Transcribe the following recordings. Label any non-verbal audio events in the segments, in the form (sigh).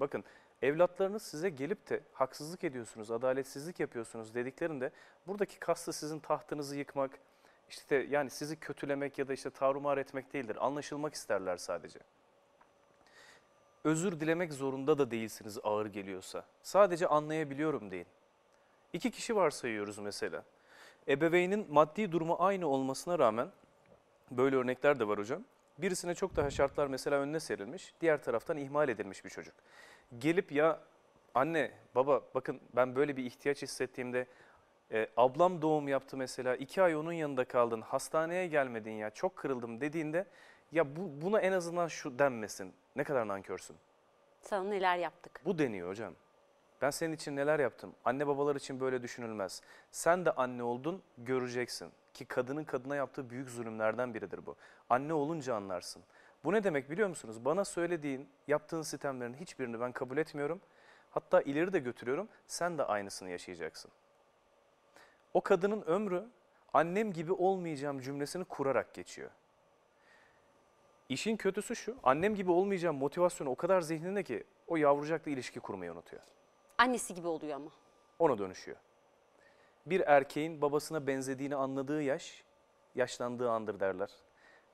Bakın evlatlarınız size gelip de haksızlık ediyorsunuz, adaletsizlik yapıyorsunuz dediklerinde buradaki kastı sizin tahtınızı yıkmak, işte yani sizi kötülemek ya da işte tarumar etmek değildir. Anlaşılmak isterler sadece. Özür dilemek zorunda da değilsiniz ağır geliyorsa. Sadece anlayabiliyorum deyin. İki kişi varsayıyoruz mesela. Ebeveynin maddi durumu aynı olmasına rağmen böyle örnekler de var hocam. Birisine çok daha şartlar mesela önüne serilmiş, diğer taraftan ihmal edilmiş bir çocuk. Gelip ya anne, baba bakın ben böyle bir ihtiyaç hissettiğimde e, ablam doğum yaptı mesela, iki ay onun yanında kaldın, hastaneye gelmedin ya çok kırıldım dediğinde ya bu, buna en azından şu denmesin. Ne kadar nankörsün. Sana neler yaptık. Bu deniyor hocam. Ben senin için neler yaptım? Anne babalar için böyle düşünülmez. Sen de anne oldun, göreceksin. Ki kadının kadına yaptığı büyük zulümlerden biridir bu. Anne olunca anlarsın. Bu ne demek biliyor musunuz? Bana söylediğin, yaptığın sistemlerin hiçbirini ben kabul etmiyorum. Hatta ileri de götürüyorum. Sen de aynısını yaşayacaksın. O kadının ömrü annem gibi olmayacağım cümlesini kurarak geçiyor. İşin kötüsü şu, annem gibi olmayacağım motivasyonu o kadar zihninde ki o yavrucakla ilişki kurmayı unutuyor. Annesi gibi oluyor ama. Ona dönüşüyor. Bir erkeğin babasına benzediğini anladığı yaş, yaşlandığı andır derler.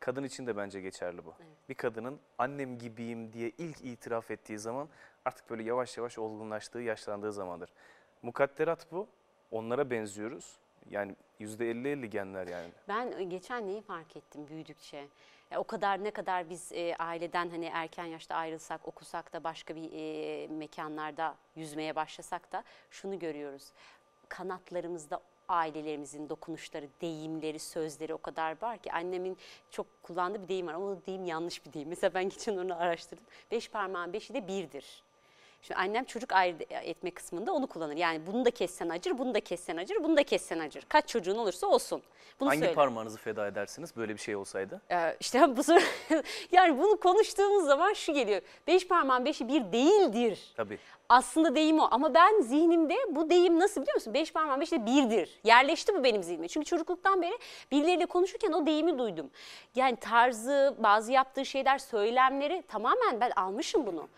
Kadın için de bence geçerli bu. Bir kadının annem gibiyim diye ilk itiraf ettiği zaman artık böyle yavaş yavaş olgunlaştığı, yaşlandığı zamandır. Mukadderat bu. Onlara benziyoruz. Yani %50-50 genler yani. Ben e, geçen neyi fark ettim büyüdükçe. Ya o kadar ne kadar biz e, aileden hani erken yaşta ayrılsak, okusak da başka bir e, mekanlarda yüzmeye başlasak da şunu görüyoruz. Kanatlarımızda ailelerimizin dokunuşları, deyimleri, sözleri o kadar var ki annemin çok kullandığı bir deyim var ama o deyim yanlış bir deyim. Mesela ben geçen onu araştırdım. Beş parmağın beşi de birdir. Şimdi annem çocuk ayrı etme kısmında onu kullanır. Yani bunu da kessen acır, bunu da kessen acır, bunu da kessen acır. Kaç çocuğun olursa olsun. Bunu Hangi söyler. parmağınızı feda edersiniz böyle bir şey olsaydı? Ee, işte bu soru, (laughs) yani bunu konuştuğumuz zaman şu geliyor. Beş parmağın beşi bir değildir. Tabii. Aslında deyim o ama ben zihnimde bu deyim nasıl biliyor musun? Beş parmağın beşi de birdir. Yerleşti bu benim zihnime. Çünkü çocukluktan beri birileriyle konuşurken o deyimi duydum. Yani tarzı, bazı yaptığı şeyler, söylemleri tamamen ben almışım bunu.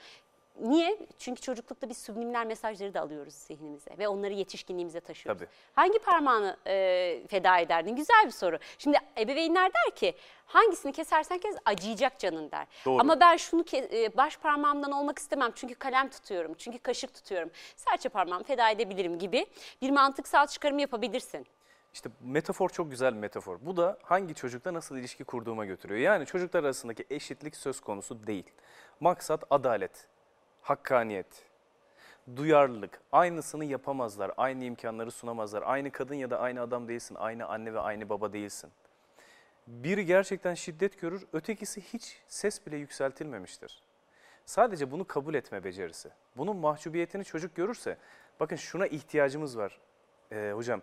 Niye? Çünkü çocuklukta biz subliminal mesajları da alıyoruz zihnimize ve onları yetişkinliğimize taşıyoruz. Tabii. Hangi parmağını e, feda ederdin? Güzel bir soru. Şimdi ebeveynler der ki hangisini kesersen kes acıyacak canın der. Doğru. Ama ben şunu e, baş parmağımdan olmak istemem çünkü kalem tutuyorum, çünkü kaşık tutuyorum. Serçe parmağımı feda edebilirim gibi bir mantıksal çıkarım yapabilirsin. İşte metafor çok güzel bir metafor. Bu da hangi çocukla nasıl ilişki kurduğuma götürüyor. Yani çocuklar arasındaki eşitlik söz konusu değil. Maksat adalet, hakkaniyet, duyarlılık. Aynısını yapamazlar, aynı imkanları sunamazlar. Aynı kadın ya da aynı adam değilsin, aynı anne ve aynı baba değilsin. Biri gerçekten şiddet görür, ötekisi hiç ses bile yükseltilmemiştir. Sadece bunu kabul etme becerisi. Bunun mahcubiyetini çocuk görürse, bakın şuna ihtiyacımız var Ee, hocam.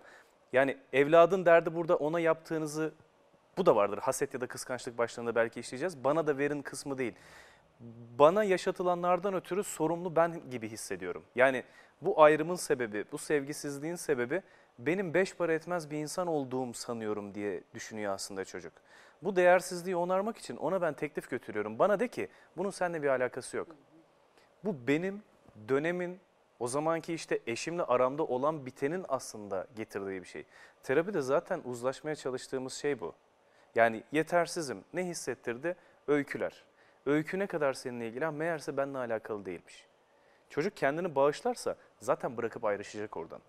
Yani evladın derdi burada ona yaptığınızı, bu da vardır haset ya da kıskançlık başlığında belki işleyeceğiz. Bana da verin kısmı değil. Bana yaşatılanlardan ötürü sorumlu ben gibi hissediyorum. Yani bu ayrımın sebebi, bu sevgisizliğin sebebi benim beş para etmez bir insan olduğum sanıyorum diye düşünüyor aslında çocuk. Bu değersizliği onarmak için ona ben teklif götürüyorum. Bana de ki bunun seninle bir alakası yok. Bu benim dönemin o zamanki işte eşimle aramda olan bitenin aslında getirdiği bir şey. Terapide zaten uzlaşmaya çalıştığımız şey bu. Yani yetersizim ne hissettirdi? Öyküler. Öykü ne kadar seninle ilgili? Ha, meğerse benimle alakalı değilmiş. Çocuk kendini bağışlarsa zaten bırakıp ayrışacak oradan.